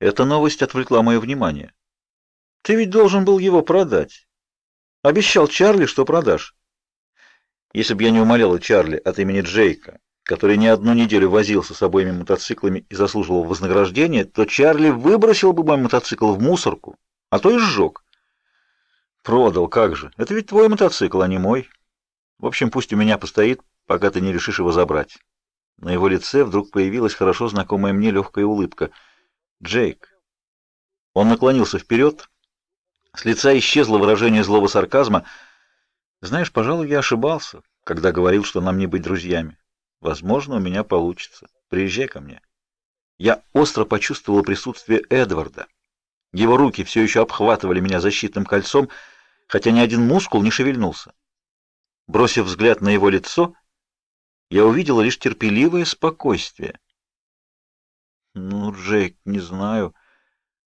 Эта новость отвлекла мое внимание. Ты ведь должен был его продать. Обещал Чарли, что продашь. Если бы я не умоляла Чарли от имени Джейка, который не одну неделю возился с обоими мотоциклами и заслуживал вознаграждения, то Чарли выбросил бы мой мотоцикл в мусорку, а то и сжег. Продал, как же. Это ведь твой мотоцикл, а не мой. В общем, пусть у меня постоит, пока ты не решишь его забрать. На его лице вдруг появилась хорошо знакомая мне легкая улыбка. Джейк. Он наклонился вперед. С лица исчезло выражение злого сарказма. Знаешь, пожалуй, я ошибался, когда говорил, что нам не быть друзьями. Возможно, у меня получится. Приезжай ко мне. Я остро почувствовал присутствие Эдварда. Его руки все еще обхватывали меня защитным кольцом, хотя ни один мускул не шевельнулся. Бросив взгляд на его лицо, я увидела лишь терпеливое спокойствие. Ну, Джейк, не знаю.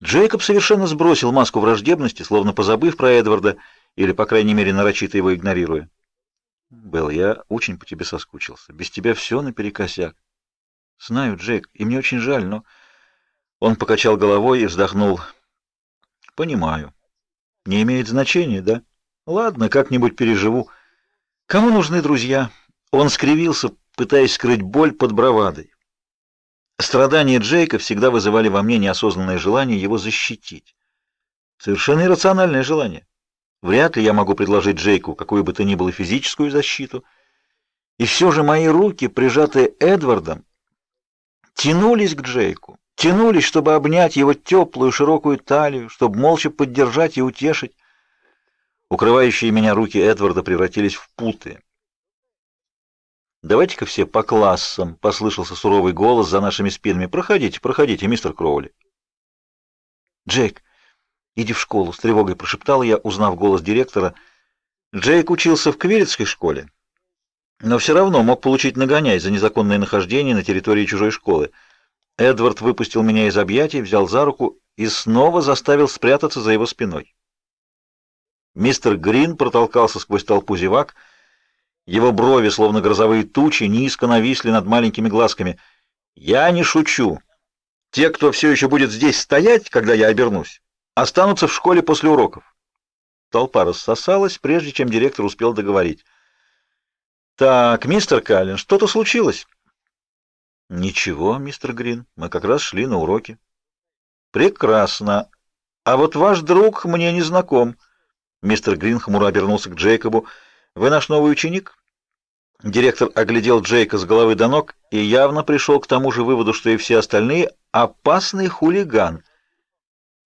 Джейкоб совершенно сбросил маску враждебности, словно позабыв про Эдварда или, по крайней мере, нарочито его игнорируя. Белл, я очень по тебе соскучился. Без тебя все наперекосяк. Знаю, Джек, и мне очень жаль, но... Он покачал головой и вздохнул. Понимаю. Не имеет значения, да? Ладно, как-нибудь переживу. Кому нужны друзья? Он скривился, пытаясь скрыть боль под бравадой. Страдания Джейка всегда вызывали во мне неосознанное желание его защитить. Совершенно иррациональное желание. Вряд ли я могу предложить Джейку какую бы то ни было физическую защиту. И все же мои руки, прижатые Эдвардом, тянулись к Джейку, тянулись, чтобы обнять его теплую широкую талию, чтобы молча поддержать и утешить. Укрывающие меня руки Эдварда превратились в путы. «Давайте-ка все по классам», — послышался суровый голос за нашими спинами. «Проходите, проходите, мистер Кроули». «Джейк, «Иди в школу», — с тревогой прошептала я, узнав голос директора. Джейк учился в Квилетской школе, но все равно мог получить нагоняй за незаконное нахождение на территории чужой школы. Эдвард выпустил меня из объятий, взял за руку и снова заставил спрятаться за его спиной. Мистер Грин протолкался сквозь толпу зевак. Его брови, словно грозовые тучи, низко нависли над маленькими глазками. «Я не шучу. Те, кто все еще будет здесь стоять, когда я обернусь, Останутся в школе после уроков. Толпа рассосалась, прежде чем директор успел договорить. Так, мистер Каллен, что-то случилось? Ничего, мистер Грин. Мы как раз шли на уроки. Прекрасно. А вот ваш друг мне не знаком. Мистер Грин хмуро обернулся к Джейкобу. Вы наш новый ученик? Директор оглядел Джейка с головы до ног и явно пришел к тому же выводу, что и все остальные опасный хулиган.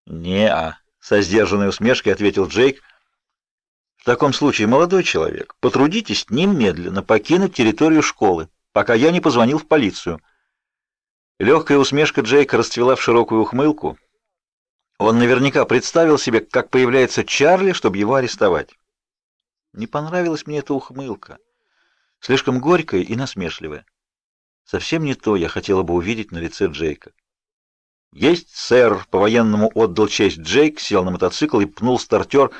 «Не-а», — со сдержанной усмешкой ответил Джейк. «В таком случае, молодой человек, потрудитесь немедленно покинуть территорию школы, пока я не позвонил в полицию». Легкая усмешка Джейка расцвела в широкую ухмылку. Он наверняка представил себе, как появляется Чарли, чтобы его арестовать. Не понравилась мне эта ухмылка. Слишком горькая и насмешливая. Совсем не то я хотела бы увидеть на лице Джейка. «Есть, сэр!» — по-военному отдал честь Джейк, сел на мотоцикл и пнул стартер,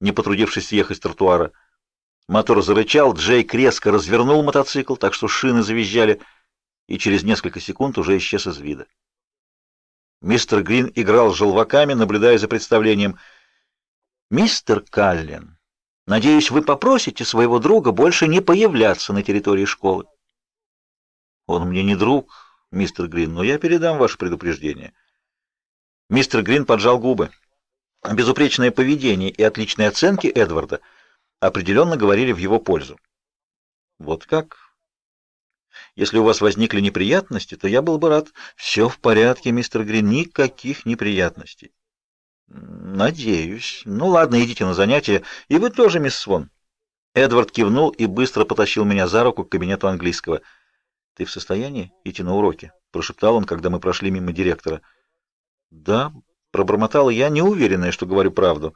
не потрудившись съехать с тротуара. Мотор зарычал, Джейк резко развернул мотоцикл, так что шины завизжали, и через несколько секунд уже исчез из вида. Мистер Грин играл с желваками, наблюдая за представлением. «Мистер Каллен, надеюсь, вы попросите своего друга больше не появляться на территории школы». «Он мне не друг», мистер Грин, но я передам ваше предупреждение. Мистер Грин поджал губы. Безупречное поведение и отличные оценки Эдварда определенно говорили в его пользу. Вот как? Если у вас возникли неприятности, то я был бы рад. Все в порядке, мистер Грин, никаких неприятностей. Надеюсь. Ну ладно, идите на занятия. И вы тоже, мисс Свон. Эдвард кивнул и быстро потащил меня за руку к кабинету английского. Ты в состоянии идти на уроки? прошептал он, когда мы прошли мимо директора. Да, пробормотала я, не уверенная, что говорю правду.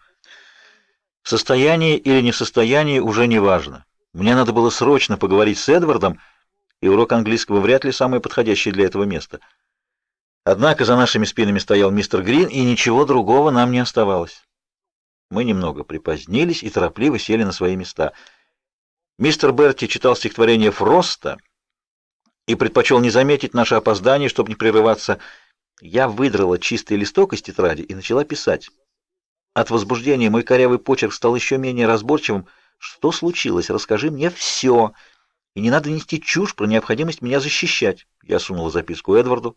В состоянии или не в состоянии уже не важно. Мне надо было срочно поговорить с Эдвардом, и урок английского вряд ли самое подходящее для этого место. Однако за нашими спинами стоял мистер Грин, и ничего другого нам не оставалось. Мы немного припозднились и торопливо сели на свои места. Мистер Берти читал стихотворение Фроста и предпочел не заметить наше опоздание, чтобы не прерываться. Я выдрала чистый листок из тетради и начала писать. От возбуждения мой корявый почерк стал еще менее разборчивым. Что случилось? Расскажи мне все. И не надо нести чушь про необходимость меня защищать. Я сунула записку Эдварду.